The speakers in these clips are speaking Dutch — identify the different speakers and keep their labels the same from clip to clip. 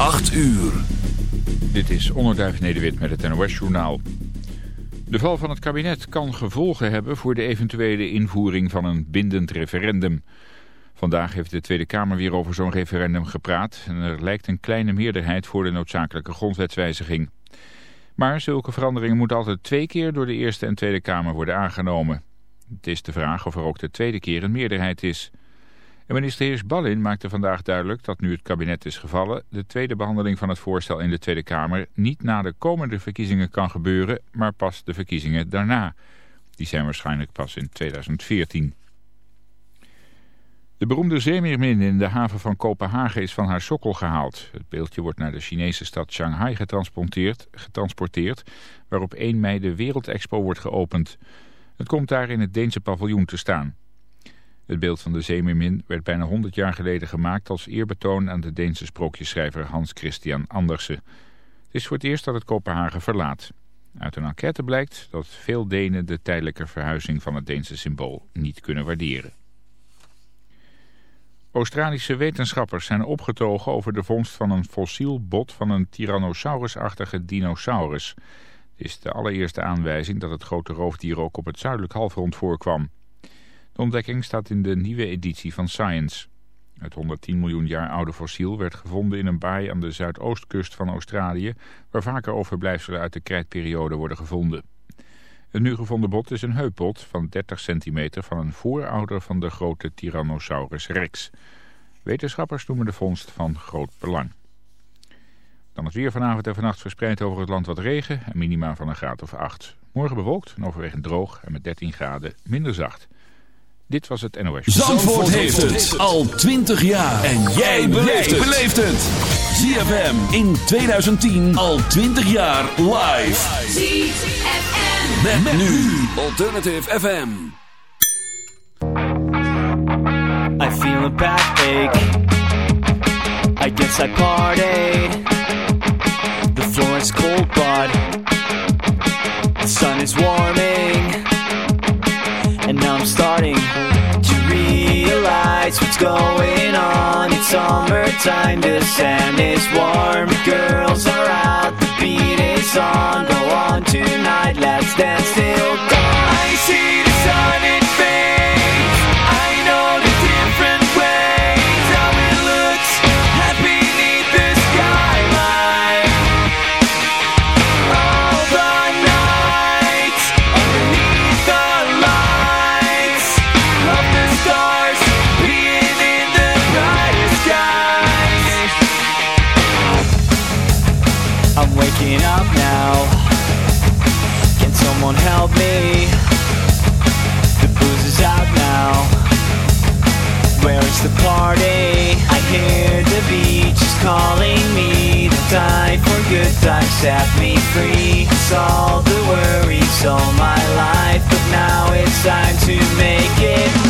Speaker 1: 8 uur.
Speaker 2: Dit is Onderduif Nederwit met het NOS-journaal. De val van het kabinet kan gevolgen hebben voor de eventuele invoering van een bindend referendum. Vandaag heeft de Tweede Kamer weer over zo'n referendum gepraat... en er lijkt een kleine meerderheid voor de noodzakelijke grondwetswijziging. Maar zulke veranderingen moeten altijd twee keer door de Eerste en Tweede Kamer worden aangenomen. Het is de vraag of er ook de tweede keer een meerderheid is... En minister Heers Ballin maakte vandaag duidelijk dat nu het kabinet is gevallen... de tweede behandeling van het voorstel in de Tweede Kamer niet na de komende verkiezingen kan gebeuren... maar pas de verkiezingen daarna. Die zijn waarschijnlijk pas in 2014. De beroemde zeemeermin in de haven van Kopenhagen is van haar sokkel gehaald. Het beeldje wordt naar de Chinese stad Shanghai getransporteerd, getransporteerd waar op 1 mei de Wereldexpo wordt geopend. Het komt daar in het Deense paviljoen te staan. Het beeld van de zeemeermin werd bijna 100 jaar geleden gemaakt als eerbetoon aan de Deense sprookjesschrijver Hans Christian Andersen. Het is voor het eerst dat het Kopenhagen verlaat. Uit een enquête blijkt dat veel Denen de tijdelijke verhuizing van het Deense symbool niet kunnen waarderen. Australische wetenschappers zijn opgetogen over de vondst van een fossiel bot van een Tyrannosaurus-achtige dinosaurus. Het is de allereerste aanwijzing dat het grote roofdier ook op het zuidelijk halfrond voorkwam. De ontdekking staat in de nieuwe editie van Science. Het 110 miljoen jaar oude fossiel werd gevonden in een baai aan de zuidoostkust van Australië... waar vaker overblijfselen uit de krijtperiode worden gevonden. Het nu gevonden bot is een heupbot van 30 centimeter van een voorouder van de grote Tyrannosaurus rex. Wetenschappers noemen de vondst van groot belang. Dan het weer vanavond en vannacht verspreid over het land wat regen en minima van een graad of 8. Morgen bewolkt en overwegend droog en met 13 graden minder zacht. Dit was het NOS.
Speaker 1: Zandvoort, Zandvoort heeft het al 20 jaar. En jij beleeft het. ZFM in 2010 al 20 jaar live. ZFM. Met, met nu Alternative FM.
Speaker 3: I feel a backache. I guess I partied. The floor is cold, but the sun is warming. I'm starting to realize what's going on. It's summertime, the sand is warm. Girls are out, the beat is on. Go on tonight, let's dance till times set me free. Solve the worries all my life, but now it's time to make it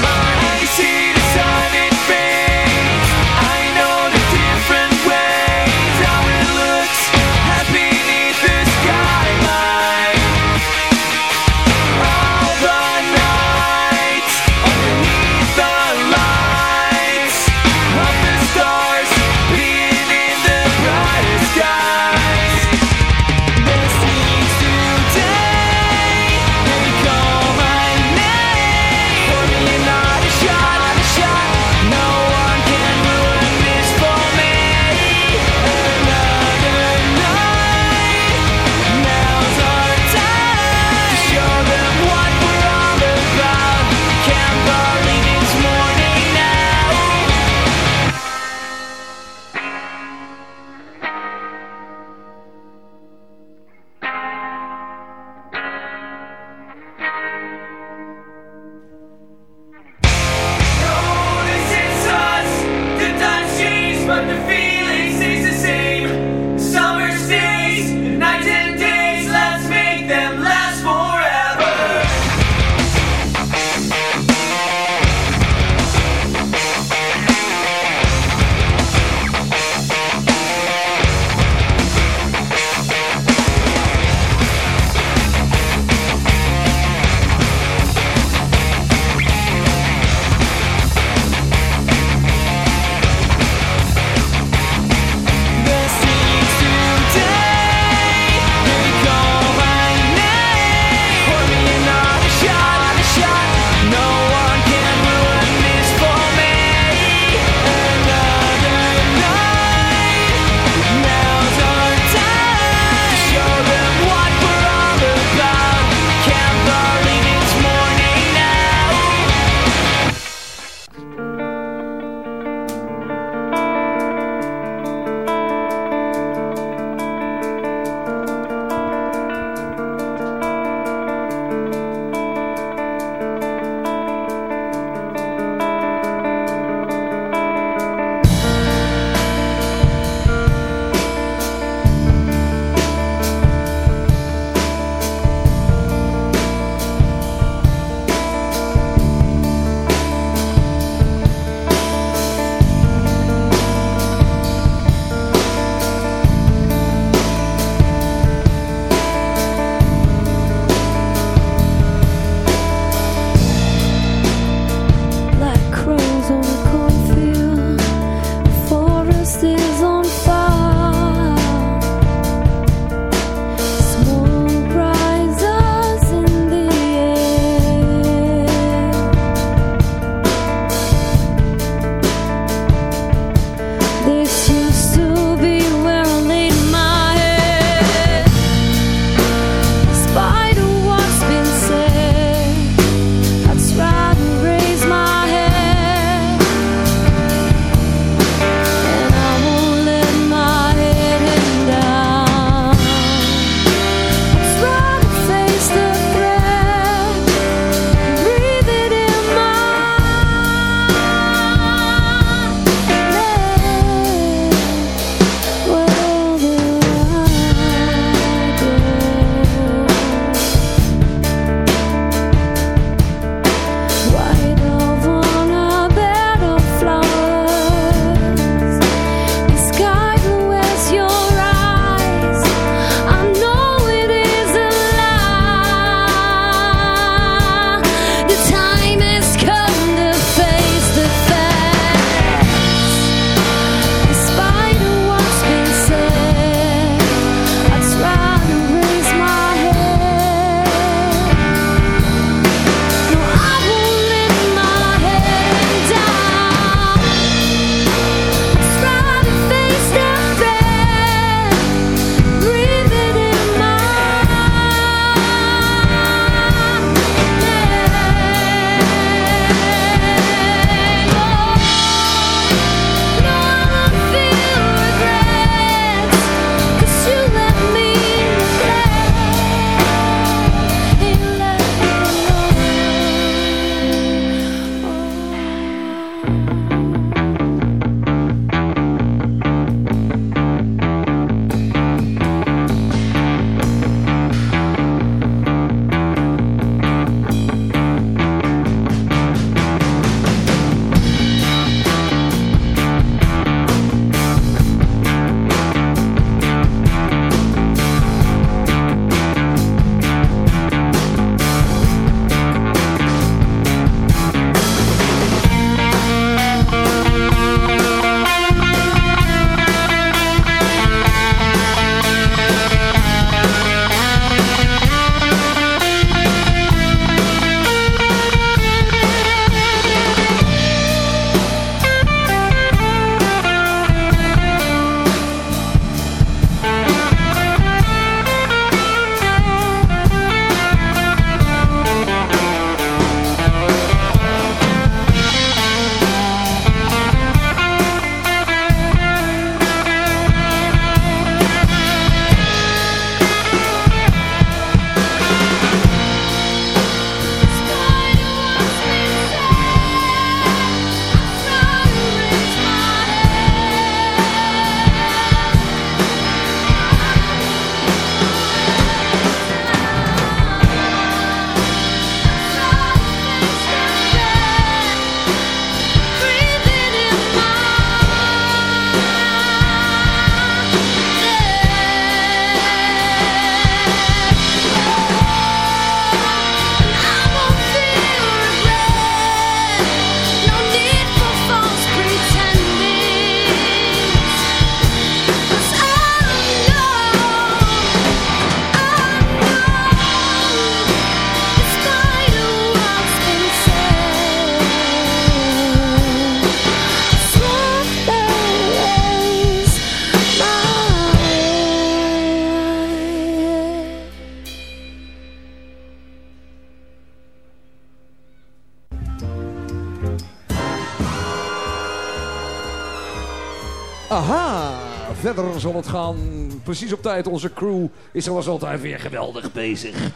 Speaker 4: gaan. Precies op tijd. Onze crew is zoals altijd weer geweldig bezig.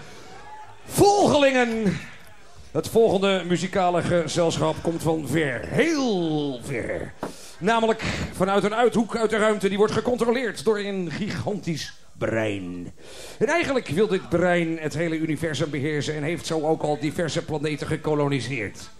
Speaker 4: Volgelingen. Het volgende muzikale gezelschap komt van ver. Heel ver. Namelijk vanuit een uithoek uit de ruimte. Die wordt gecontroleerd door een gigantisch brein. En eigenlijk wil dit brein het hele universum beheersen... en heeft zo ook al diverse planeten gekoloniseerd.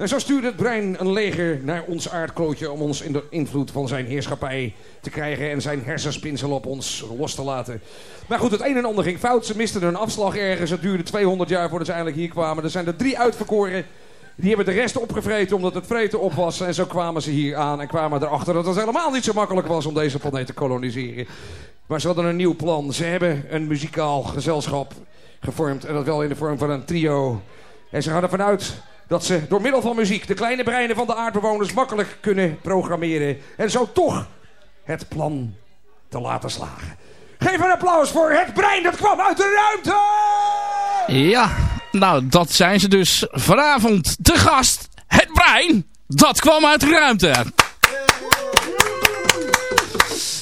Speaker 4: En zo stuurde het brein een leger naar ons aardklootje... om ons in de invloed van zijn heerschappij te krijgen... en zijn hersenspinsel op ons los te laten. Maar goed, het een en ander ging fout. Ze misten een afslag ergens. Het duurde 200 jaar voordat ze eindelijk hier kwamen. Er zijn er drie uitverkoren... Die hebben de rest opgevreten omdat het vreten op was. En zo kwamen ze hier aan en kwamen erachter dat het helemaal niet zo makkelijk was om deze planeet te koloniseren. Maar ze hadden een nieuw plan. Ze hebben een muzikaal gezelschap gevormd. En dat wel in de vorm van een trio. En ze gaan ervan uit dat ze door middel van muziek de kleine breinen van de aardbewoners makkelijk kunnen programmeren. En zo toch het plan te laten slagen. Geef een applaus voor het brein dat kwam uit de ruimte!
Speaker 5: Ja, nou dat zijn ze dus vanavond te gast. Het brein, dat kwam uit de ruimte.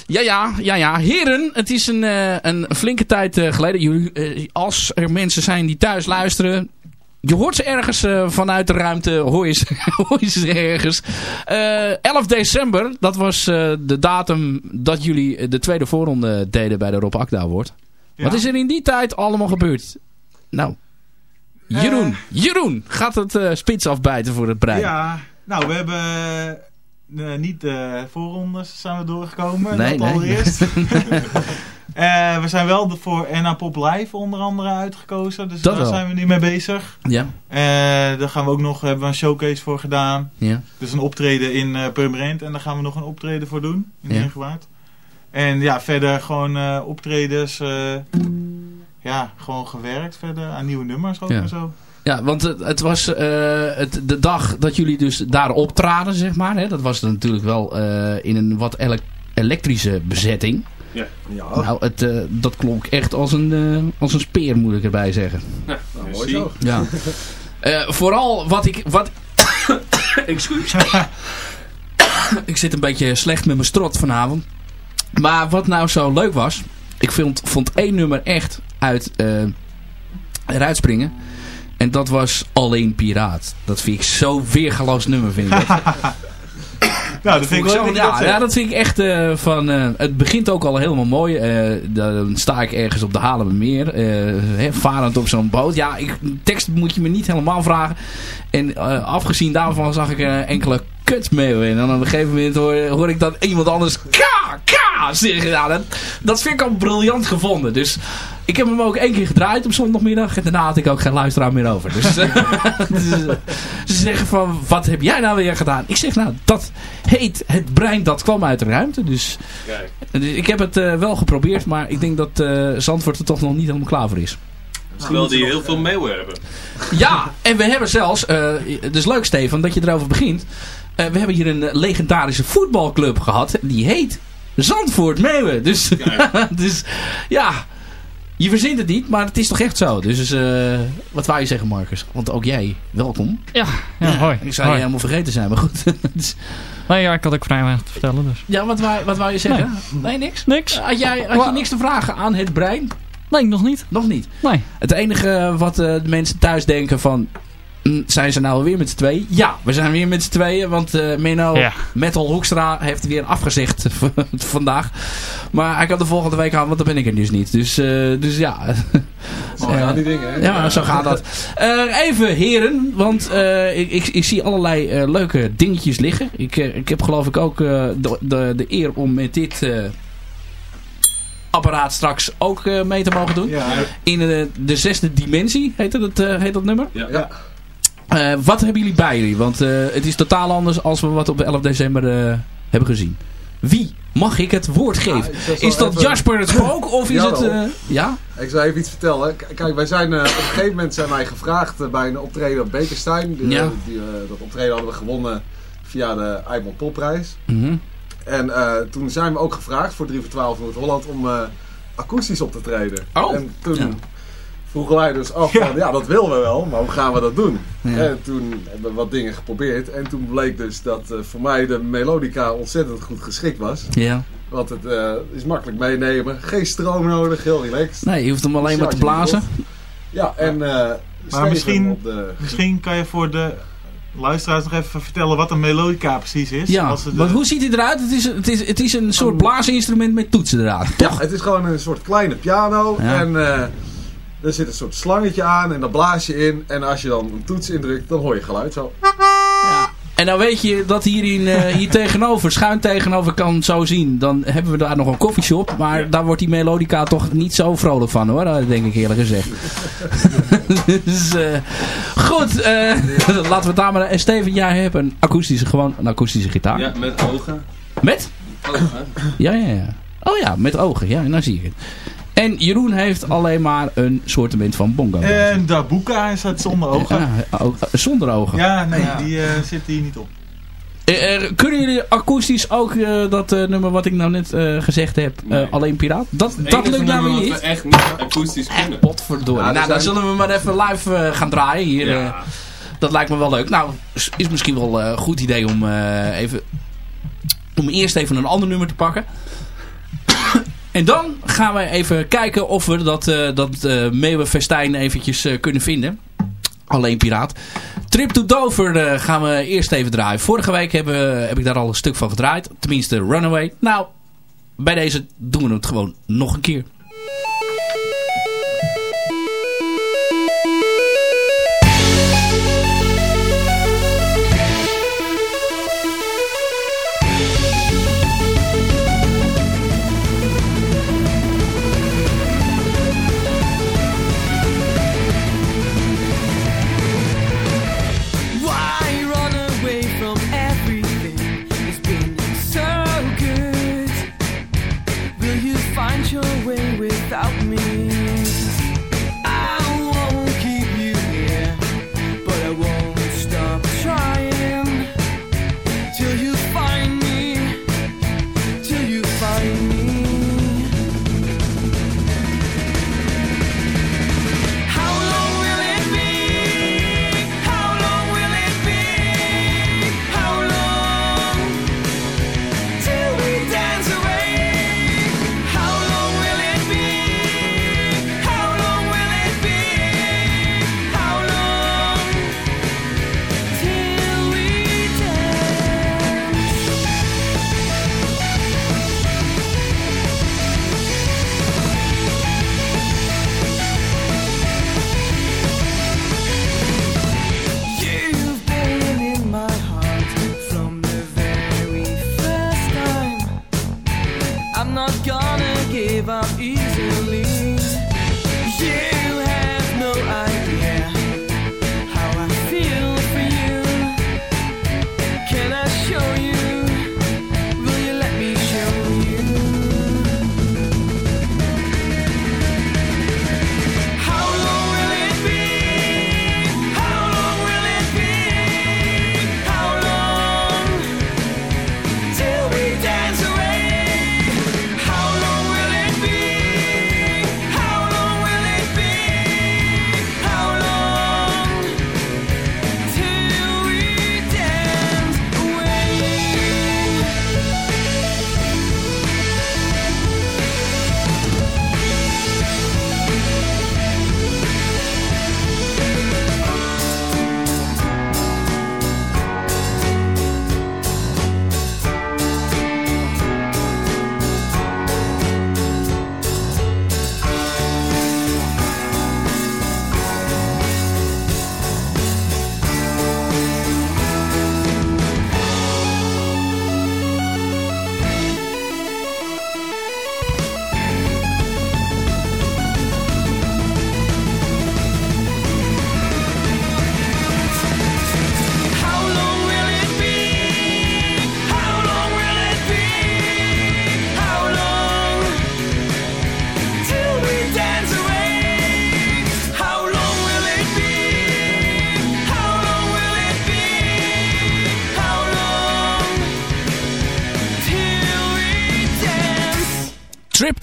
Speaker 5: Ja, ja, ja, ja. Heren, het is een, uh, een flinke tijd uh, geleden. Jullie, uh, als er mensen zijn die thuis luisteren... Je hoort ze ergens vanuit de ruimte, hoor je ze, hoor je ze ergens. 11 december, dat was de datum dat jullie de tweede voorronde deden bij de Rob Akda Award. Ja. Wat is er in die tijd allemaal gebeurd? Nou, Jeroen, Jeroen, gaat het spits afbijten voor het brein?
Speaker 6: Ja, nou we hebben uh, niet de voorrondes zijn we doorgekomen.
Speaker 5: Nee,
Speaker 6: dat
Speaker 5: nee.
Speaker 6: allereerst. uh, we zijn wel voor NA Pop Live onder andere uitgekozen. Dus
Speaker 5: dat
Speaker 6: daar
Speaker 5: wel.
Speaker 6: zijn we nu mee bezig.
Speaker 5: Ja.
Speaker 6: Uh, daar gaan we ook nog hebben we een showcase voor gedaan.
Speaker 5: Ja.
Speaker 6: Dus een optreden in uh, Purmerend. En daar gaan we nog een optreden voor doen. In
Speaker 5: Ja.
Speaker 6: Ingewaard. En ja, verder gewoon optredens. ja, gewoon gewerkt verder aan nieuwe nummers ook
Speaker 5: Ja.
Speaker 6: en zo.
Speaker 5: Ja, want het, het was eh, het, de dag dat jullie dus daar optraden, zeg maar. Hè, dat was natuurlijk wel eh, in een wat ele- elektrische bezetting.
Speaker 6: Ja.
Speaker 5: Nou, het, eh, dat klonk echt als een, eh, als een speer, moet ik erbij zeggen.
Speaker 7: Nou,
Speaker 6: mooi zo.
Speaker 5: Ja. Eh, vooral wat ik... Wat... Excuus. ik zit een beetje slecht met mijn strot vanavond. Maar wat nou zo leuk was... Ik vond, vond één nummer echt uit, eh, eruit springen. En dat was Alleen Piraat. Dat vind ik zo weergaloos nummer, vind ik.
Speaker 6: Nou, dat vind ik
Speaker 5: zo, ja,
Speaker 6: dat zegt.
Speaker 5: ja, dat vind ik echt eh, van... eh, het begint ook al helemaal mooi. Eh, dan sta ik ergens op de Haarlemmermeer. eh hè, varend op zo'n boot. Ja, ik, tekst moet je me niet helemaal vragen. En eh, afgezien daarvan zag ik eh, enkele kutmeeuwen. En dan op een gegeven moment hoor, hoor ik dat iemand anders... Ka, ka, zeggen. Ja, dat, dat vind ik al briljant gevonden. Dus ik heb hem ook één keer gedraaid op zondagmiddag. En daarna had ik ook geen luisteraar meer over. Dus, eh, dus, eh, ze zeggen van, wat heb jij nou weer gedaan? Ik zeg, nou, dat heet het brein dat kwam uit de ruimte. Dus,
Speaker 7: Kijk.
Speaker 5: dus ik heb het eh, wel geprobeerd. Maar ik denk dat eh Zandvoort er toch nog niet helemaal klaar voor is.
Speaker 7: Terwijl die heel veel meeuwen hebben.
Speaker 5: Ja, en we hebben zelfs, eh het is leuk Stefan dat je erover begint. Eh, we hebben hier een eh, legendarische voetbalclub gehad. Die heet Zandvoort Meeuwen. Dus, dus ja, je verzint het niet, maar het is toch echt zo. Dus eh, wat wou je zeggen Marcus? Want ook jij, welkom.
Speaker 8: Ja, ja, hoi.
Speaker 5: Ik zou je helemaal vergeten zijn, maar goed. Dus-
Speaker 8: Nee, ja, ik had ook vrij weinig te vertellen, dus.
Speaker 5: ja, wat wou, wat wou je zeggen? Nee, niks?
Speaker 8: Niks.
Speaker 5: Had, jij, had je niks te vragen aan het brein?
Speaker 8: Nee, nog niet.
Speaker 5: Nog niet.
Speaker 8: Nee.
Speaker 5: Het enige wat eh, de mensen thuis denken van... "Hm, Zijn ze nou weer met z'n tweeën? Ja, we zijn weer met z'n tweeën. Want eh Menno
Speaker 8: Ja.
Speaker 5: Metal Hoekstra heeft weer afgezegd vandaag. Maar hij kan de volgende week aan, want dan ben ik er dus niet. Dus, eh, dus ja.
Speaker 4: Oh, ja, die dingen, hè?
Speaker 5: Ja, zo gaat dat. Eh, even heren, want eh, ik, ik, ik zie allerlei leuke dingetjes liggen. Ik, ik heb geloof ik ook eh, de, de, de eer om met dit eh, apparaat straks ook mee te mogen doen.
Speaker 6: Ja,
Speaker 5: In eh, de zesde dimensie heet dat, heet dat nummer.
Speaker 4: Ja.
Speaker 5: Eh, wat hebben jullie bij jullie? Want eh, het is totaal anders als we wat op 11 december eh, hebben gezien. Wie mag ik het woord geven?
Speaker 9: Ja,
Speaker 5: is dat
Speaker 9: even-
Speaker 5: Jasper het spook of is
Speaker 9: Ja,
Speaker 5: het... ja?
Speaker 9: Ik zal even iets vertellen. K- Kijk, wij zijn op een gegeven moment zijn wij gevraagd bij een optreden op Bekenstein. Die,
Speaker 5: Ja.
Speaker 9: die, dat optreden hadden we gewonnen via de Eimond Popprijs.
Speaker 5: Mhm.
Speaker 9: En toen zijn we ook gevraagd voor 3 voor 12 Noord-Holland om akoestisch op te treden.
Speaker 5: Oh,
Speaker 9: En toen vroegen wij dus af van, ja dat willen we wel, maar hoe gaan we dat doen?
Speaker 5: Ja.
Speaker 9: En toen hebben we wat dingen geprobeerd. En toen bleek dus dat eh, voor mij de melodica ontzettend goed geschikt was.
Speaker 5: Ja.
Speaker 9: Want het eh, is makkelijk meenemen, geen stroom nodig, heel relaxed.
Speaker 5: Nee, je hoeft hem alleen
Speaker 9: Dus
Speaker 5: maar te blazen.
Speaker 9: Ja, en eh
Speaker 6: Maar misschien,
Speaker 9: de...
Speaker 6: misschien kan je voor de luisteraars nog even vertellen wat een melodica precies is.
Speaker 5: Ja,
Speaker 6: Als
Speaker 5: want hoe ziet hij eruit? Het is, het is, het is een soort blaasinstrument met toetsen eraan.
Speaker 9: Ja, het is gewoon een soort kleine piano.
Speaker 5: Ja.
Speaker 9: En eh, er zit een soort slangetje aan en daar blaas je in. En als je dan een toets indrukt, dan hoor je geluid zo.
Speaker 5: En dan weet je dat hier, in, eh, hier tegenover, schuin tegenover kan zo zien. Dan hebben we daar nog een koffieshop. Maar daar wordt die melodica toch niet zo vrolijk van hoor. Dat denk ik eerlijk gezegd. dus, eh, goed, eh, laten we het daar maar... En Steven, jij hebt een akoestische, gewoon een akoestische gitaar.
Speaker 7: Ja, met ogen.
Speaker 5: Met?
Speaker 7: Ogen.
Speaker 5: Ja, ja, ja. Oh ja, met ogen. Ja, nou zie ik het. En Jeroen heeft alleen maar een soortement van bongo.
Speaker 6: En Dabuka is het zonder ogen.
Speaker 5: Ja, ook- eh, zonder ogen.
Speaker 6: Ja, nee, die eh, zit hier niet op.
Speaker 5: Eh, eh, kunnen jullie akoestisch ook eh, dat eh, nummer wat ik nou net eh, gezegd heb, eh, alleen Piraat? Dat, dat lukt nou niet.
Speaker 7: we echt niet akoestisch kunnen.
Speaker 5: Potverdorie.
Speaker 9: Ja, er
Speaker 5: nou, dan
Speaker 9: zijn-
Speaker 5: zullen we maar even live eh, gaan draaien hier.
Speaker 7: Ja.
Speaker 5: eh. dat lijkt me wel leuk. Nou, is- is misschien wel eh, een goed idee om eh, even... Om eerst even een ander nummer te pakken. En dan gaan we even kijken of we dat, eh dat eh Meeuwenfestijn eventjes eh, kunnen vinden. Alleen Piraat. Trip to Dover gaan we eerst even draaien. Vorige week hebben, heb ik daar al een stuk van gedraaid. Tenminste, Runaway. Nou, bij deze doen we het gewoon nog een keer.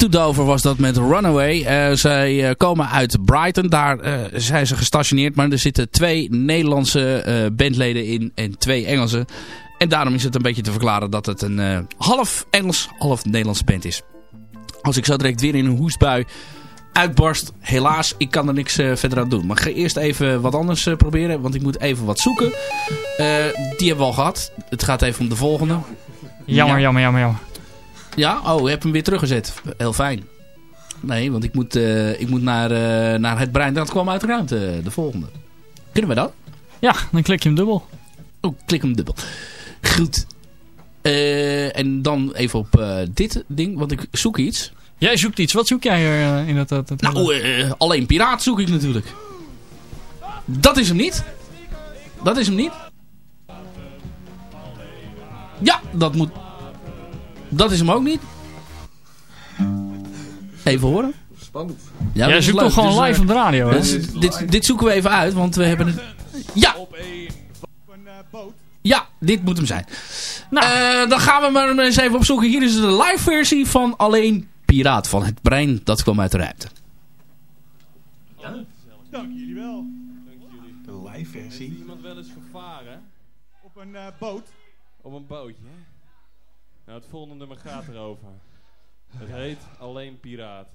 Speaker 5: To Dover was dat met Runaway. Uh, zij uh, komen uit Brighton. Daar uh, zijn ze gestationeerd. Maar er zitten twee Nederlandse bandleden in en twee Engelse. En daarom is het een beetje te verklaren dat het een half Engels, half Nederlandse band is. Als ik zo direct weer in een hoestbui uitbarst. Helaas, ik kan er niks verder aan doen. Maar ik ga eerst even wat anders proberen. Want ik moet even wat zoeken. die hebben we al gehad. Het gaat even om de volgende.
Speaker 8: Jammer, ja. jammer, jammer, jammer.
Speaker 5: Ja? Oh, je hebt hem weer teruggezet. Heel fijn. Nee, want ik moet, uh, ik moet naar, uh, naar het brein. Dat kwam uit de ruimte, de volgende. Kunnen we dat?
Speaker 8: Ja, dan klik je hem dubbel.
Speaker 5: Oh, klik hem dubbel. Goed. En dan even op dit ding, want ik zoek iets.
Speaker 8: Jij zoekt iets. Wat zoek jij er in dat... dat, dat
Speaker 5: nou, alleen piraat zoek ik natuurlijk. Dat is hem niet. Dat is hem niet. Ja, dat moet... Dat is hem ook niet. Even horen.
Speaker 9: Spannend.
Speaker 8: Ja, Jij zoekt toch gewoon dus, live op de radio, hè?
Speaker 5: Dus, dit, dit zoeken we even uit, want we hebben het... Ja! Ja, dit moet hem zijn. Nou, uh, dan gaan we maar eens even opzoeken. Hier is de live versie van Alleen Piraat van het Brein. Dat kwam uit de ruimte.
Speaker 10: Ja. Dank jullie wel.
Speaker 6: Dank jullie. De live versie. Heeft
Speaker 10: iemand wel eens gevaren? Op een uh, boot. Op een bootje, hè? Nou, het volgende nummer gaat erover. Het heet Alleen Piraat.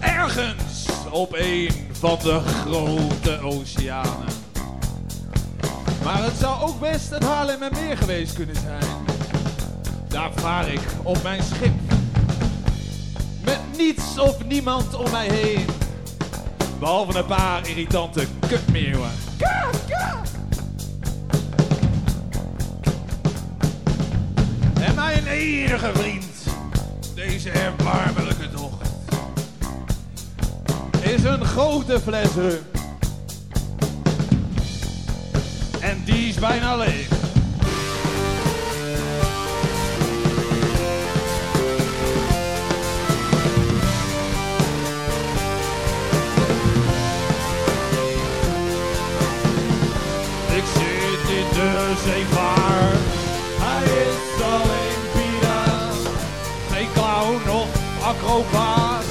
Speaker 10: Ergens op een van de grote oceanen. Maar het zou ook best het Haarlemmermeer geweest kunnen zijn. Daar vaar ik op mijn schip. Met niets of niemand om mij heen. Behalve een paar irritante kutmeeuwen. En mijn enige vriend, deze erbarmelijke dochter, is een grote fles. En die is bijna leeg. Zeevaart. Hij is alleen Pina, geen clown of acrobaat.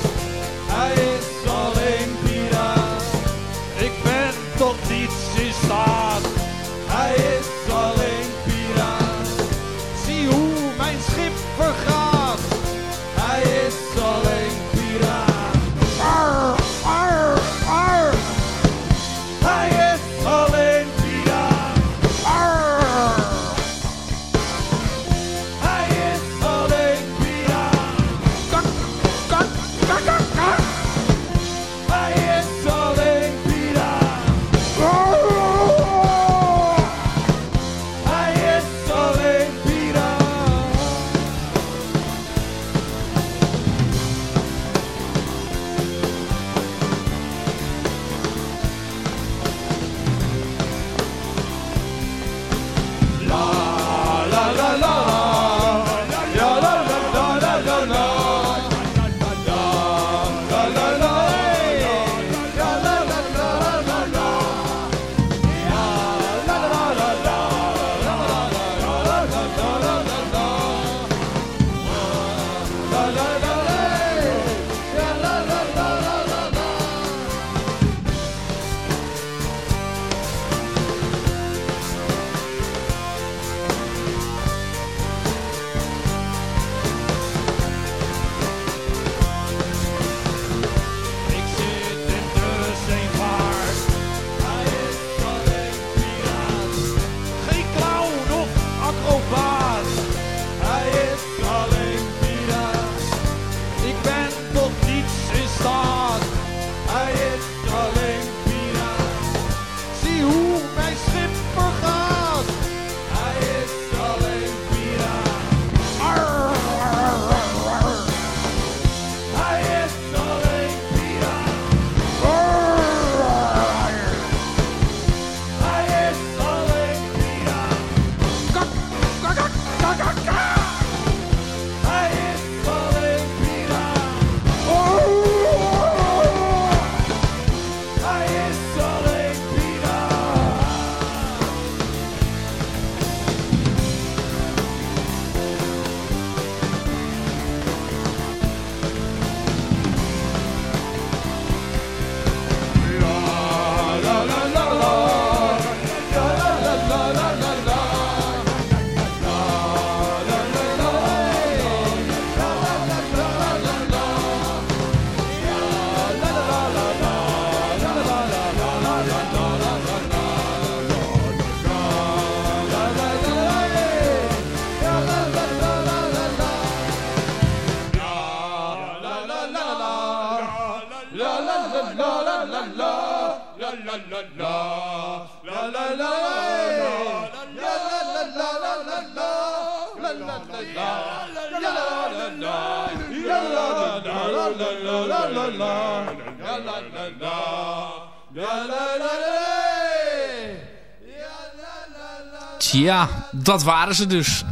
Speaker 5: Tja, dat waren ze dus.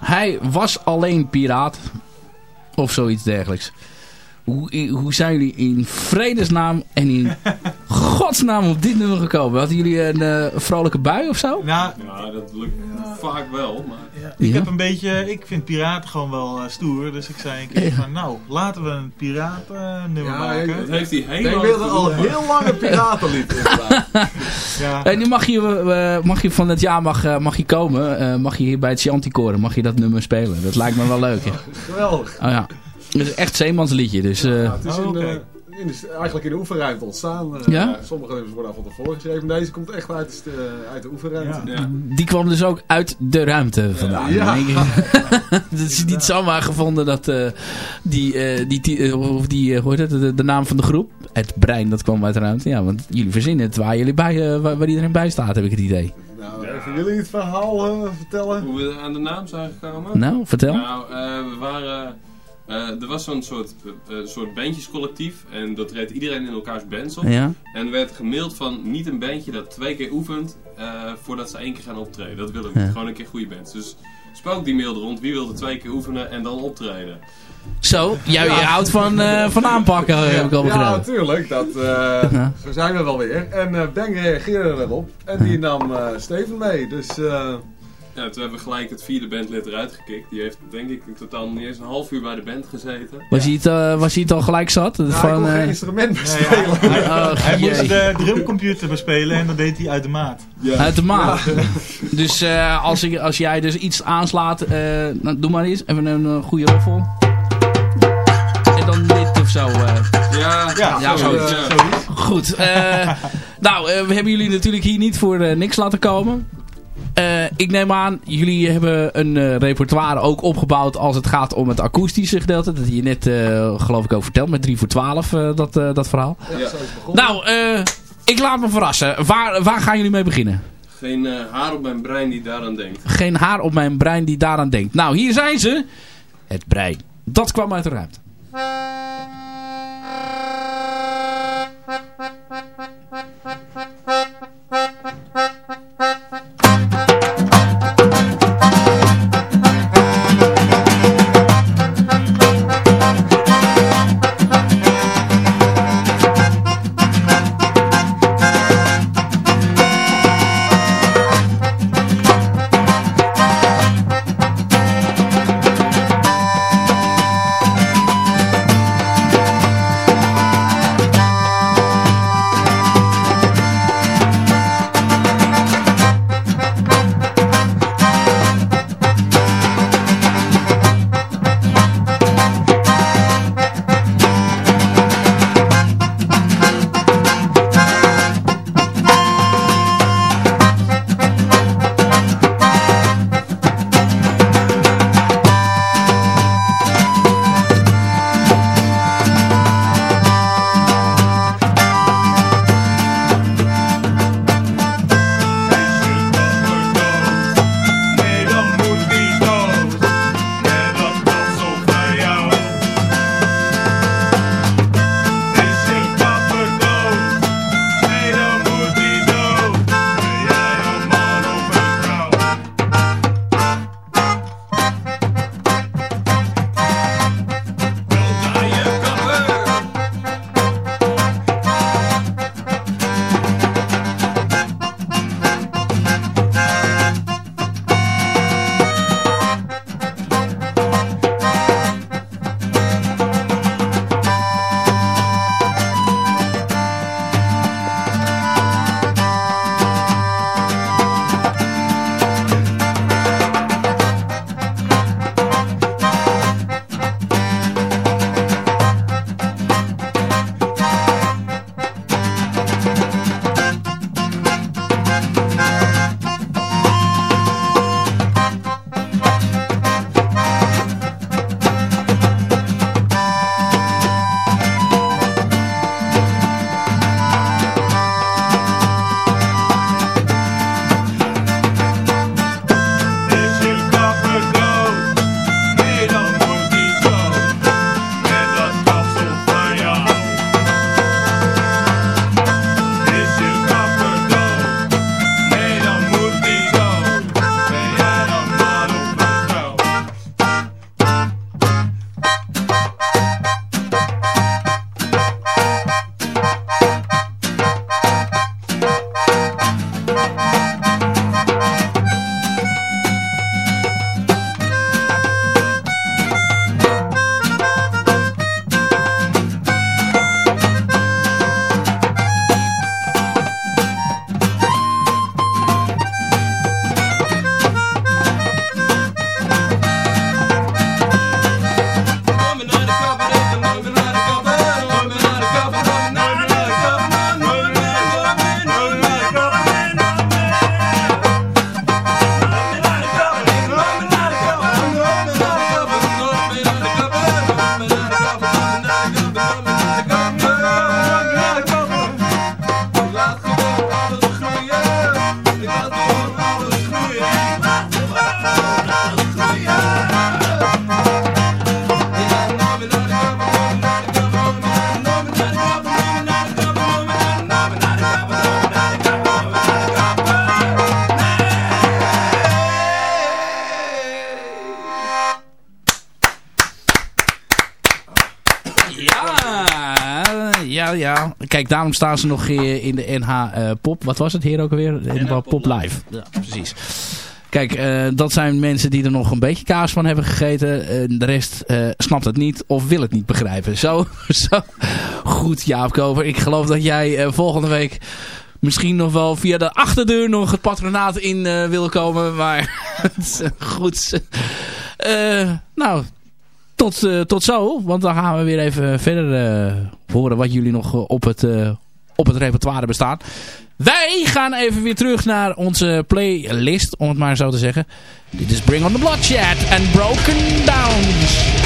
Speaker 5: Hij was alleen piraat. Of zoiets dergelijks. Hoe, hoe zijn jullie in vredesnaam en in godsnaam op dit nummer gekomen? Hadden jullie een eh, vrolijke bui of zo?
Speaker 6: Nou,
Speaker 7: Ja, dat lukt vaak wel, maar...
Speaker 6: ik
Speaker 5: Ja.
Speaker 6: heb een beetje, ik vind piraten gewoon wel eh, stoer. Dus ik zei een keer van, nou, laten we een piratennummer
Speaker 9: Ja,
Speaker 6: maken.
Speaker 7: Dat heeft hij heel
Speaker 9: Ik wilde al heel lang een piratenlied inderdaad.
Speaker 6: Ja.
Speaker 5: En nu mag je, eh, mag je van het jaar mag, eh, mag je komen. eh, mag je hier bij het Chanticoren mag je dat nummer spelen. Dat lijkt me wel leuk. hè.
Speaker 9: Geweldig.
Speaker 5: Oh ja. Het is echt zeemansliedje. Dus, eh,
Speaker 9: Ja, het is
Speaker 6: Oh,
Speaker 9: in, de, eigenlijk in de oefenruimte ontstaan. Eh,
Speaker 5: Ja?
Speaker 9: Sommige nummers worden al van tevoren geschreven. Deze komt echt uit eh, uit de oefenruimte.
Speaker 6: Ja.
Speaker 7: Ja.
Speaker 5: die kwam dus ook uit de ruimte vandaan.
Speaker 9: Ja.
Speaker 5: In één keer. Het is niet zomaar gevonden dat eh, die, die, die, of die hoe heet het, de, de naam van de groep, het brein, dat kwam uit de ruimte. Ja, want jullie verzinnen het waar, jullie bij, waar, waar iedereen bij staat, heb ik het idee.
Speaker 9: Nou, even jullie het verhaal vertellen.
Speaker 7: Hoe we aan de naam zijn gekomen?
Speaker 5: Nou, vertel.
Speaker 7: Nou, eh, we waren... eh, er was zo'n soort, eh, soort bandjescollectief en dat reed iedereen in elkaars bands op.
Speaker 5: Ja.
Speaker 7: En er werd gemaild van niet een bandje dat twee keer oefent eh, voordat ze één keer gaan optreden. Dat willen we niet.
Speaker 5: Ja.
Speaker 7: Gewoon een keer goede bands. Dus spook die mail er rond. Wie wilde twee keer oefenen en dan optreden?
Speaker 5: Zo, jij je houdt van, eh, van aanpakken, heb ik al
Speaker 9: Ja,
Speaker 5: begrepen.
Speaker 9: natuurlijk. Dat, eh,
Speaker 5: Ja.
Speaker 9: Zo zijn we wel weer. En eh Ben reageerde erop. En die nam eh, Steven mee. Dus eh,
Speaker 7: Ja, toen hebben we gelijk het vierde bandlid eruit gekikt. Die heeft denk ik in totaal niet eens een half uur bij de band gezeten.
Speaker 5: Was, hij het, eh, was hij het al gelijk zat?
Speaker 9: ja, hij
Speaker 5: van,
Speaker 9: kon
Speaker 5: eh,
Speaker 9: geen instrument
Speaker 6: Nee,
Speaker 9: bespelen.
Speaker 6: hij,
Speaker 5: oh,
Speaker 6: hij moest de drumcomputer bespelen en dat deed hij uit de maat.
Speaker 5: Uit de maat. Dus eh, als, ik, als jij dus iets aanslaat, eh, nou, doe maar eens. Even een goede roffel. En dan dit of zo. eh.
Speaker 7: Ja,
Speaker 6: Ja,
Speaker 5: Ja,
Speaker 6: zoiets.
Speaker 5: Goed. eh, nou, we hebben jullie natuurlijk hier niet voor niks laten komen. Eh, ik neem aan, jullie hebben een eh, repertoire ook opgebouwd als het gaat om het akoestische gedeelte. Dat je net, eh, geloof ik, ook verteld met 3 voor 12, eh, dat, dat verhaal.
Speaker 9: Ja.
Speaker 5: Nou, ik laat me verrassen. Waar, waar gaan jullie mee beginnen?
Speaker 7: Geen haar op mijn brein die daaraan denkt.
Speaker 5: Geen haar op mijn brein die daaraan denkt. Nou, hier zijn ze. Het brein. Dat kwam uit de ruimte.
Speaker 11: Daarom staan ze nog in de NH Pop. Wat was het hier ook alweer? NH Pop Live. Ja, precies. Kijk, dat zijn mensen die er nog een beetje kaas van hebben gegeten. de rest snapt het niet of wil het niet begrijpen. Zo, zo. goed Jaap Kover. Ik geloof dat jij volgende week misschien nog wel via de achterdeur nog het patronaat in wil komen. Maar goed. Nou, tot, uh, tot zo. Want dan gaan we weer even verder horen wat jullie nog op het, op het repertoire bestaan. Wij gaan even weer terug naar onze playlist, om het maar zo te zeggen. Dit is Bring on the Bloodshed en Broken Downs.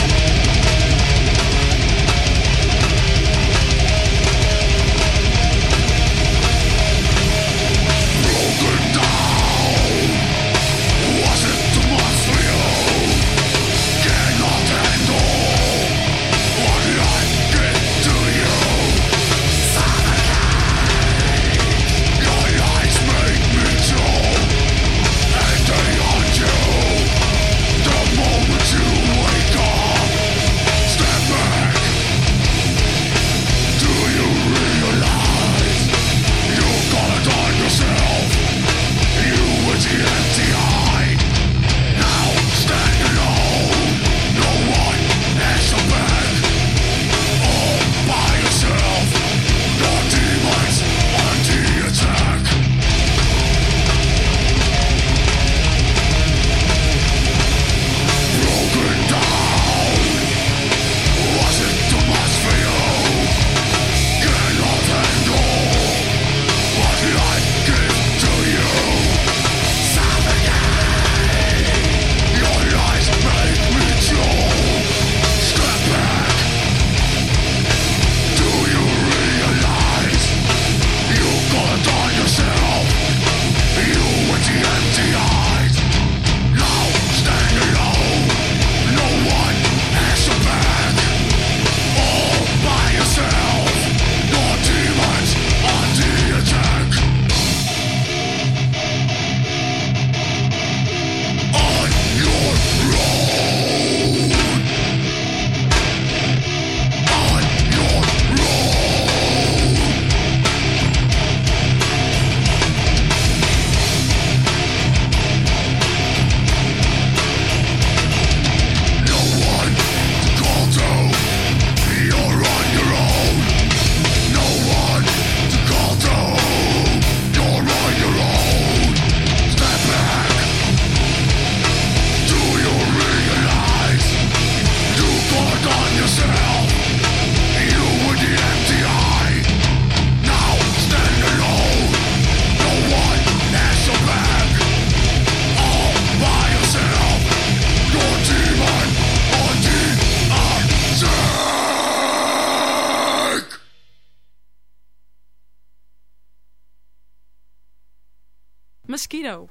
Speaker 11: know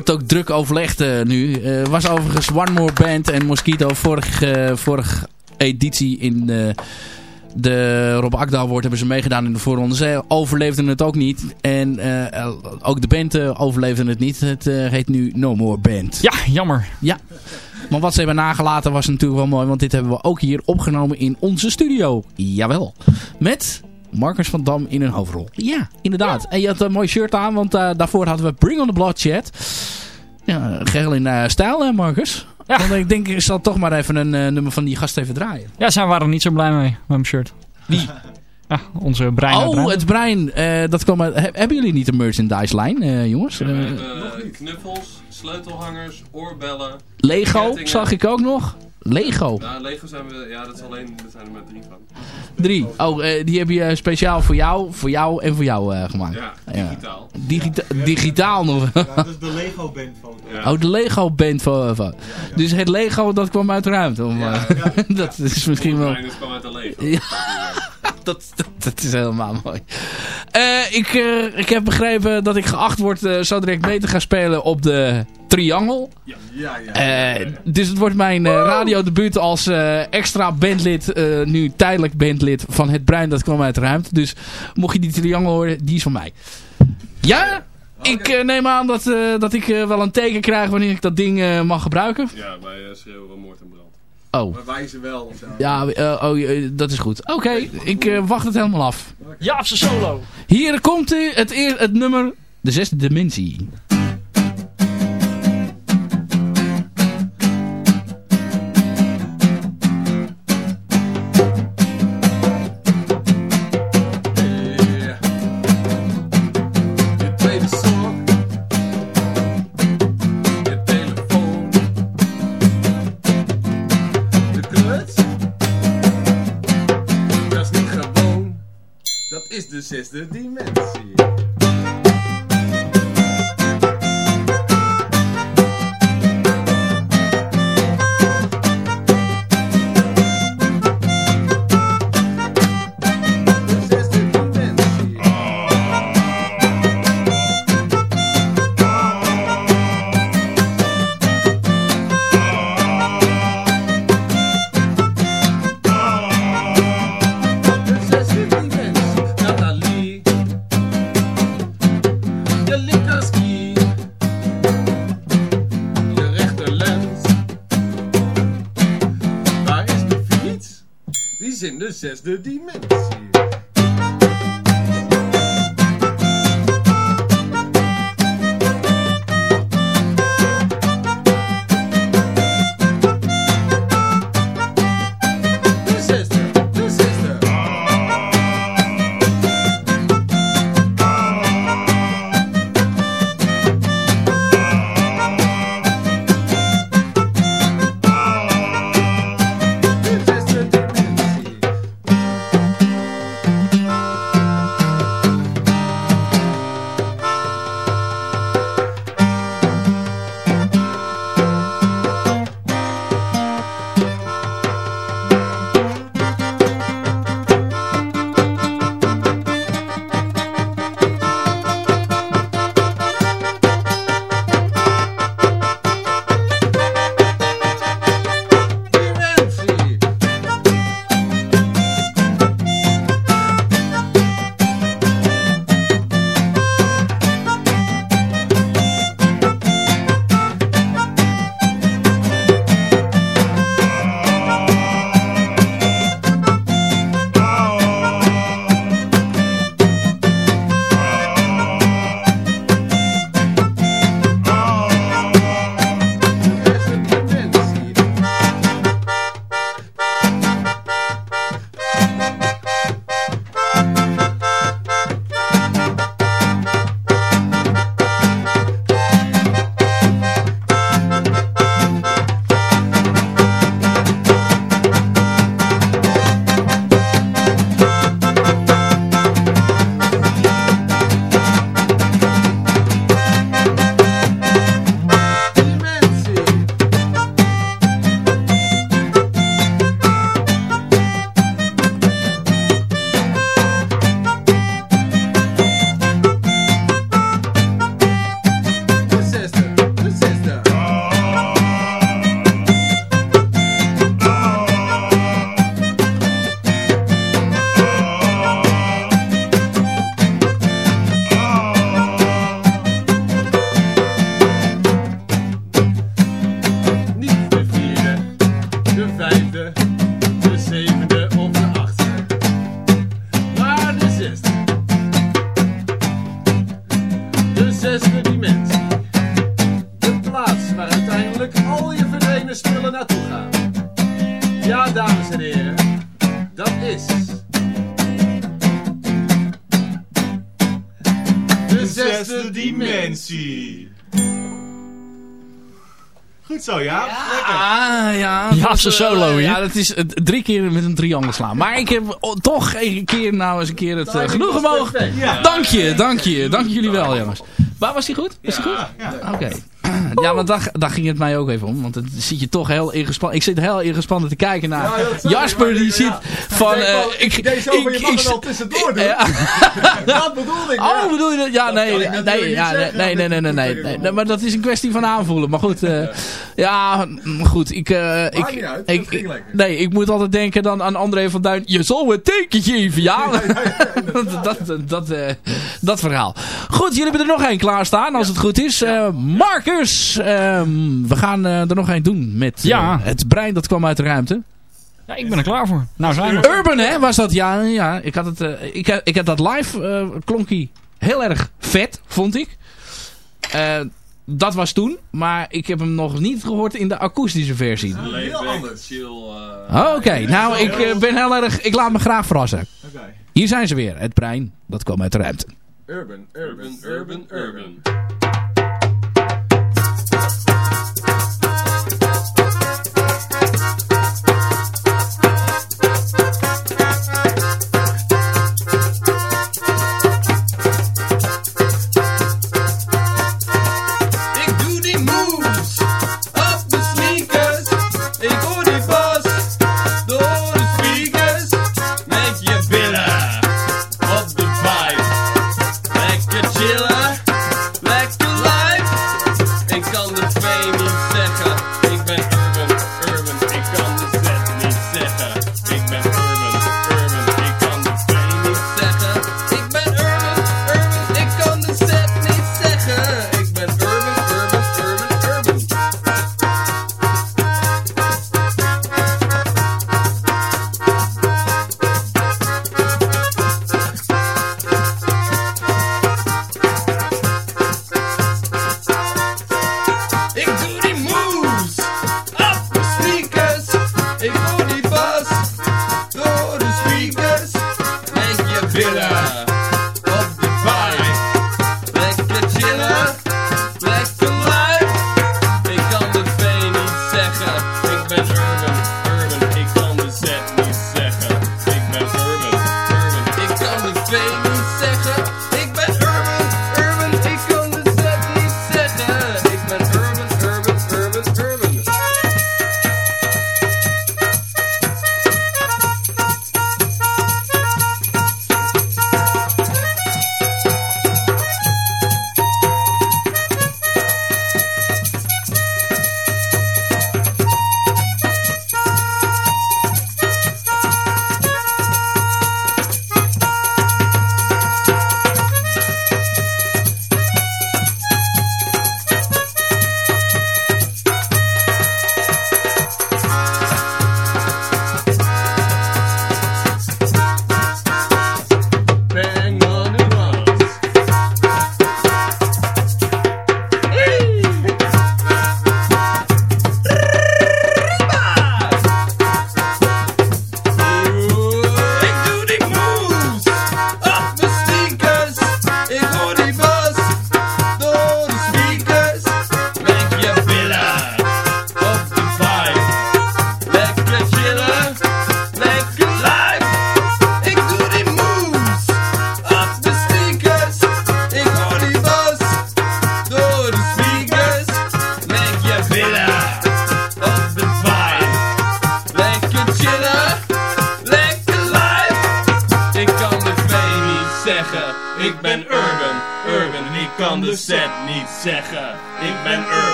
Speaker 5: Wordt ook druk overlegd eh, nu. Eh, was overigens One More Band en Mosquito vorige, eh, vorige editie in de Rob Akda wordt hebben ze meegedaan in de voorronde. Ze overleefden het ook niet. En ook de band eh, overleefde het niet. Het heet nu No More Band.
Speaker 8: Ja, jammer.
Speaker 5: Ja. Maar wat ze hebben nagelaten was natuurlijk wel mooi. Want dit hebben we ook hier opgenomen in onze studio. Jawel. Met Marcus van Dam in een hoofdrol. Ja, inderdaad. En je had een mooi shirt aan. Want eh, daarvoor hadden we Bring on the Bloodshed. Ja, geheel in eh, stijl hè Marcus?
Speaker 8: Ja.
Speaker 5: Want ik denk ik zal toch maar even een eh, nummer van die gast even draaien.
Speaker 8: Ja, zij waren er niet zo blij mee met mijn shirt.
Speaker 5: Wie?
Speaker 8: Ja, onze brein.
Speaker 5: Oh,
Speaker 8: Brein.
Speaker 5: het brein. eh, dat kwam uit, he- hebben jullie niet een merchandise lijn, eh, jongens?
Speaker 11: We hebben knuffels, sleutelhangers, oorbellen.
Speaker 5: Lego
Speaker 11: kettingen.
Speaker 5: zag ik ook nog. Lego.
Speaker 11: Nou, Lego zijn we, ja, dat is alleen, daar zijn er maar drie van.
Speaker 5: Drie. Oh, eh, die heb je speciaal voor jou, voor jou en voor jou eh, gemaakt.
Speaker 11: Ja,
Speaker 5: Ja.
Speaker 11: digitaal.
Speaker 5: Digita digitaal nog.
Speaker 6: Ja, dat is de Lego band van.
Speaker 11: Ja.
Speaker 5: Oh, de Lego band van. van. Dus het Lego dat kwam uit de ruimte. Om,
Speaker 11: Ja.
Speaker 5: eh, dat is misschien wel.
Speaker 11: Dat kwam uit de Lego.
Speaker 5: Ja. Dat, dat, dat is helemaal mooi. Eh, ik, eh, ik heb begrepen dat ik geacht word eh, zo direct mee te gaan spelen op de Triangel.
Speaker 9: Ja, ja.
Speaker 5: Eh, dus het wordt mijn eh, radiodebuut als eh, extra bandlid, eh, nu tijdelijk bandlid van Het Brein. Dat kwam uit de ruimte. Dus mocht je die Triangel horen, die is van mij. Ja? Ik neem aan dat, eh, dat ik eh, wel een teken krijg wanneer ik dat ding eh, mag gebruiken.
Speaker 11: Ja, wij eh, schreeuwen wel moord en brand.
Speaker 5: Oh.
Speaker 9: We wijzen wel of zo.
Speaker 5: Ja, eh, oh, dat is goed. Oké, ik eh, wacht het helemaal af.
Speaker 8: Jaapse solo.
Speaker 5: Hier komt u het, eer, het nummer, de zesde dimensie.
Speaker 9: Zesde dimensie. Die is in ja.
Speaker 8: Jaapse
Speaker 5: dat, eh,
Speaker 8: solo hier.
Speaker 5: Ja, dat is eh, drie keer met een triangel slaan. Maar ik heb toch een keer nou eens een keer het eh, genoegen mogen. Dank je, dank je. Dank jullie wel, jongens. Maar was die goed? Was die goed?
Speaker 6: Ja.
Speaker 5: Oké. Ja, want daar, daar ging het mij ook even om. Want dan zit je toch heel ingespannen. Ik zit heel ingespannen te kijken naar
Speaker 9: Ja, ik,
Speaker 5: Jasper. Die
Speaker 9: ik-
Speaker 5: zit
Speaker 9: ja.
Speaker 5: van...
Speaker 9: Ik
Speaker 5: eh,
Speaker 9: wel, ik deed zo van, je mag er wel tussendoor doen.
Speaker 5: Ja.
Speaker 9: Dat bedoelde ik. ja.
Speaker 5: Oh, bedoel je dat? Ja, nee,
Speaker 9: ik
Speaker 5: nee, nee, nee, nee, nee, nee, nee, nee, nee, nee, Maar dat is een kwestie van aanvoelen. Maar goed, eh, ja, mm, goed. Ik, eh, ik,
Speaker 9: niet uit,
Speaker 5: ik, nee, ik moet altijd denken dan aan André van Duin. Je zal een tekentje geven, ja? dat, dat, dat, eh, dat verhaal. Goed, jullie hebben er nog één klaarstaan, als het goed is. Eh, Marcus, ehm, we gaan er nog één doen met
Speaker 8: Ja.
Speaker 5: het brein dat kwam uit de ruimte.
Speaker 8: Ja, ik ben er klaar voor. Nou zijn we.
Speaker 5: Urban, hè, was dat? Ja, ja ik, had het, ik, heb- ik heb dat live, klonkie heel erg vet, vond ik. Dat was toen, maar ik heb hem nog niet gehoord in de akoestische versie.
Speaker 7: Heel
Speaker 9: anders.
Speaker 7: chill. eh,
Speaker 5: Oké, nou, ik eh, ben heel erg, ik laat me graag verrassen.
Speaker 6: Oké.
Speaker 5: Hier zijn ze weer, het brein, dat kwam uit de ruimte.
Speaker 9: Urban, urban,
Speaker 7: urban, urban, urban.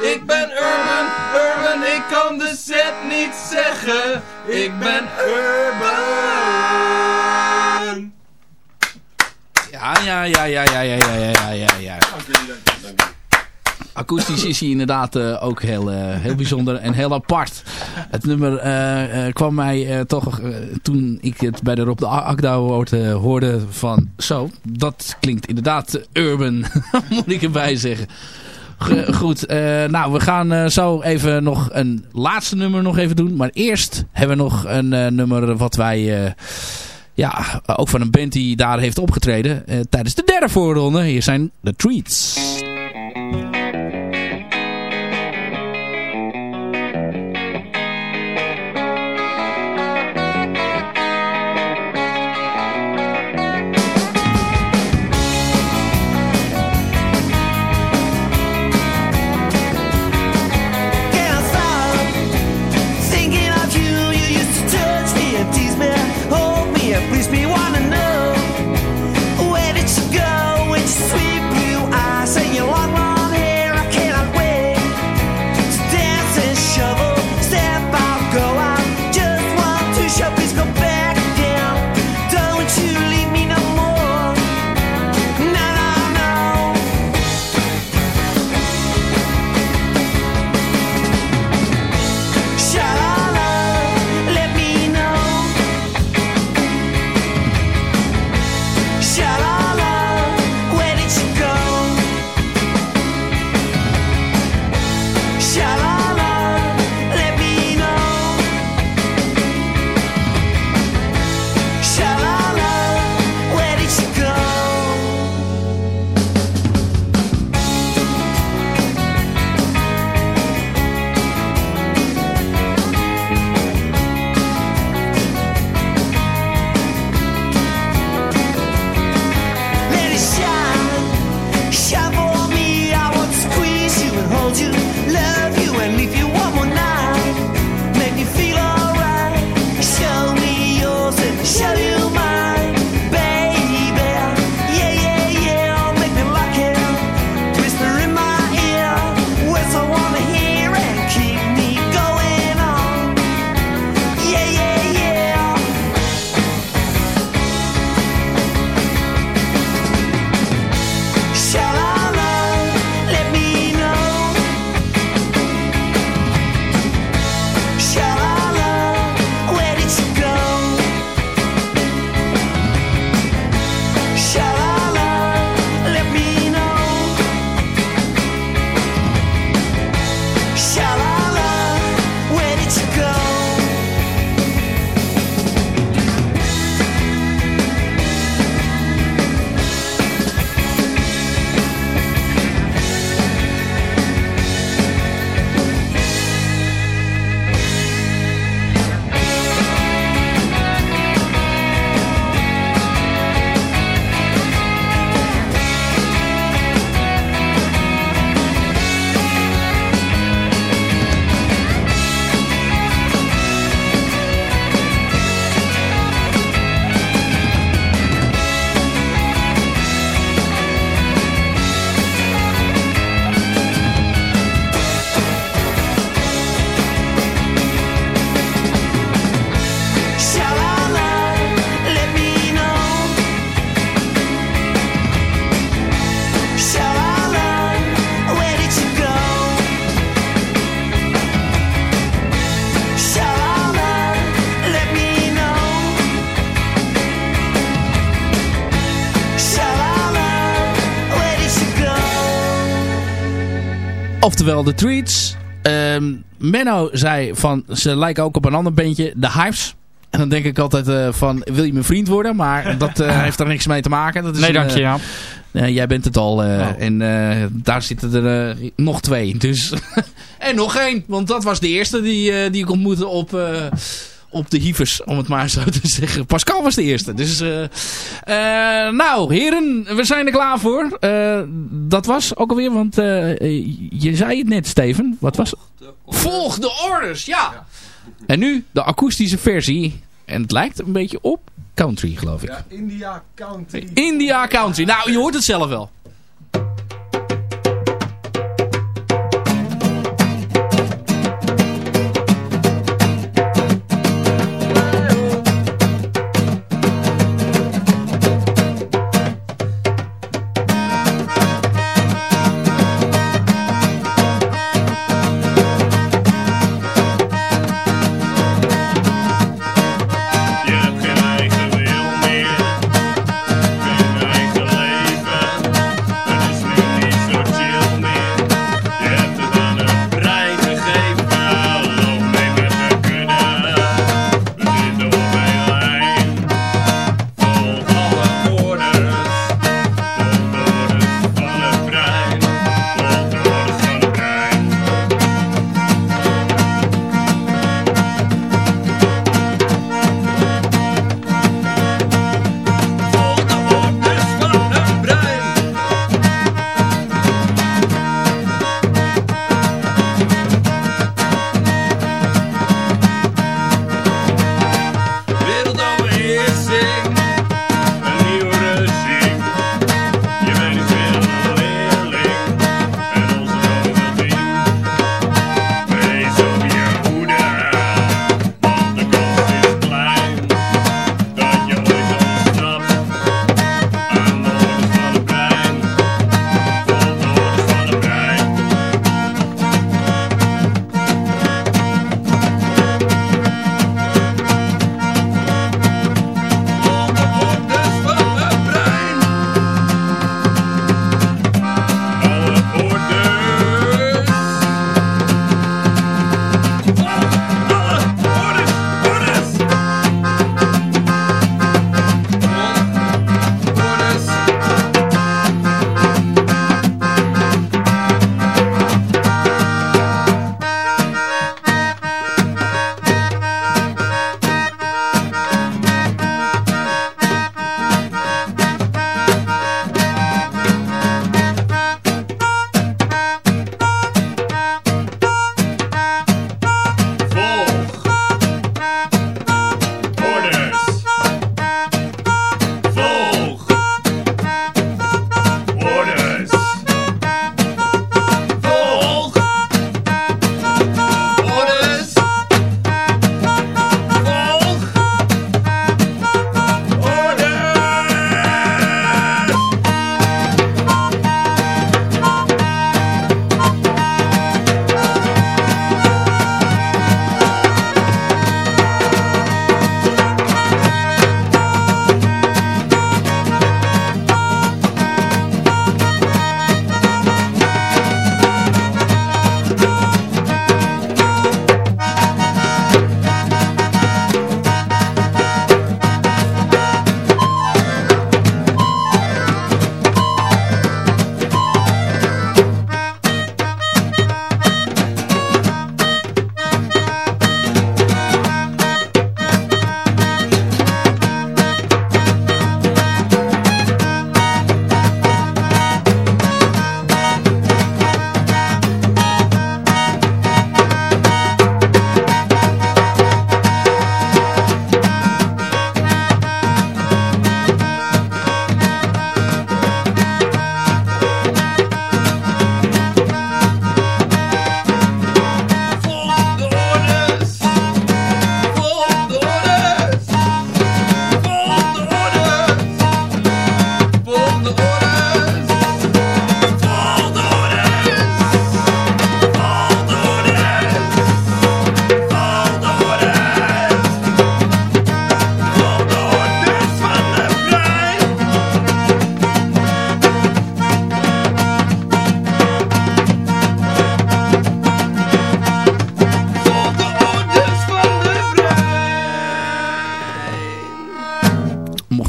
Speaker 7: Ik ben urban, urban. Ik kan de Z niet zeggen. Ik ben urban.
Speaker 5: Ja, ja, ja, ja, ja, ja, ja, ja, ja, ja.
Speaker 3: akoestisch is hij inderdaad eh, ook heel, eh, heel bijzonder en heel apart. Het nummer eh, kwam mij toch, toen ik het bij de Rob de hoorde, hoorde van zo, dat klinkt inderdaad urban, moet ik erbij zeggen. Goed, eh, nou we gaan eh, zo even nog een laatste nummer nog even doen. Maar eerst hebben we nog een eh, nummer wat wij... ja, ook van een band die daar heeft opgetreden tijdens de derde voorronde. Hier zijn The Treats. Oftewel de Treats. Ehm, Menno zei van ze lijken ook op een ander bandje, de Hives. En dan denk ik altijd eh, van wil je mijn vriend worden? Maar dat eh, heeft er niks mee te maken. Dat is
Speaker 5: Nee,
Speaker 3: een,
Speaker 5: dank je, ja.
Speaker 3: eh, jij bent het al.
Speaker 5: Oh.
Speaker 3: En daar zitten er nog twee. Dus en nog één. Want dat was de eerste die, die ik ontmoette op, op de Hievers. Om het maar zo te zeggen. Pascal was de eerste. Dus eh, eh, nou heren, we zijn er klaar voor. Eh, dat was ook alweer. Want je zei het net Steven. Wat was Volg de orders, ja. En nu de akoestische versie. En het lijkt een beetje op country geloof ik.
Speaker 9: Ja, India Country.
Speaker 3: India country. Nou, je hoort het zelf wel.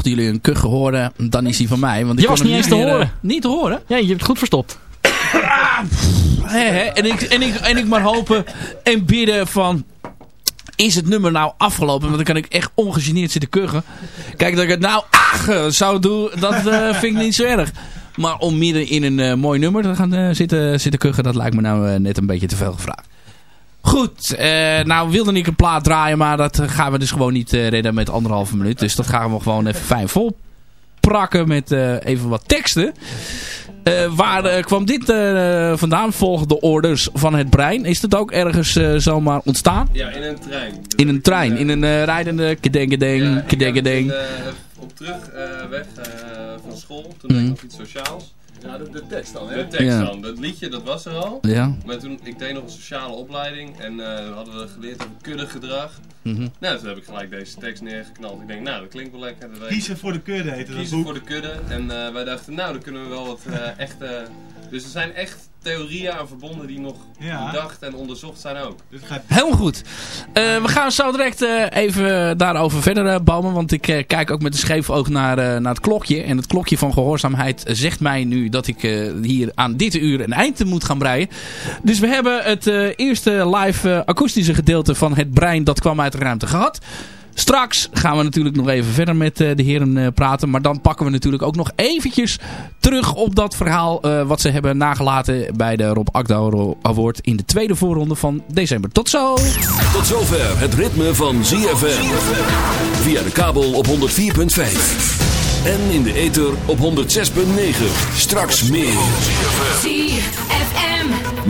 Speaker 5: Mochten jullie een kuch horen, dan is die van mij. Want ik
Speaker 8: Je
Speaker 5: kon
Speaker 8: was niet eens te
Speaker 5: meer, eh,
Speaker 8: horen.
Speaker 5: niet te horen?
Speaker 8: Ja, je hebt het goed verstopt.
Speaker 5: Hè? En, ik, en, ik, en ik maar hopen en bidden van... Is het nummer nou afgelopen? Want dan kan ik echt ongegeneerd zitten kuchen. Kijk, dat ik het nou ach, zou doen, dat eh, vind ik niet zo erg. Maar om midden in een eh, mooi nummer te gaan zitten, zitten kuchen... dat lijkt me nou net een beetje te veel gevraagd. Goed, eh, nou wilde ik een plaat draaien... maar dat eh, gaan we dus gewoon niet eh, redden met anderhalve minuut. Dus dat gaan we gewoon even fijn vol prakken met even wat teksten. Waar kwam dit vandaan? Volgens de orders van het brein. Is het ook ergens zomaar ontstaan?
Speaker 7: Ja, in een trein.
Speaker 5: In een trein, in een rijdende kedengedeng, kedengedeng.
Speaker 7: Eh, op terug weg eh, van school, toen deed ik
Speaker 5: Mhm.
Speaker 7: nog iets sociaals.
Speaker 9: Ja, de, de tekst dan, hè?
Speaker 7: De tekst
Speaker 5: Ja.
Speaker 7: dan. Dat liedje, dat was er al.
Speaker 5: Ja.
Speaker 7: Maar toen, ik deed nog een sociale opleiding en eh, hadden we geleerd over kuddegedrag.
Speaker 5: Mhm.
Speaker 7: Nou, toen heb ik gelijk deze tekst neergeknald. Ik denk, nou, dat klinkt wel lekker. Dat.
Speaker 6: Kiezen voor de kudde heette dat
Speaker 7: Kiezen voor de kudde. En eh, wij dachten, nou, dan kunnen we wel wat eh, echte... Dus er zijn echt theorieën aan verbonden die nog
Speaker 6: Ja.
Speaker 7: bedacht en onderzocht zijn ook.
Speaker 6: Gaat
Speaker 5: Helemaal goed. Eh, we gaan zo direct eh, even daarover verder bouwen. Want ik eh, kijk ook met een scheef oog naar, eh, naar het klokje. En het klokje van gehoorzaamheid zegt mij nu dat ik eh, hier aan dit uur een eind moet gaan breien. Dus we hebben het eh, eerste live akoestische gedeelte van het brein dat kwam uit de ruimte gehad. Straks gaan we natuurlijk nog even verder met eh, de heren eh, praten. Maar dan pakken we natuurlijk ook nog eventjes terug op dat verhaal eh, wat ze hebben nagelaten bij de Rob Akda Award in de tweede voorronde van december. Tot zo!
Speaker 1: Tot zover het ritme van ZFM. Via de kabel op 104.5. En in de ether op 106.9. Straks meer.
Speaker 12: ZFM.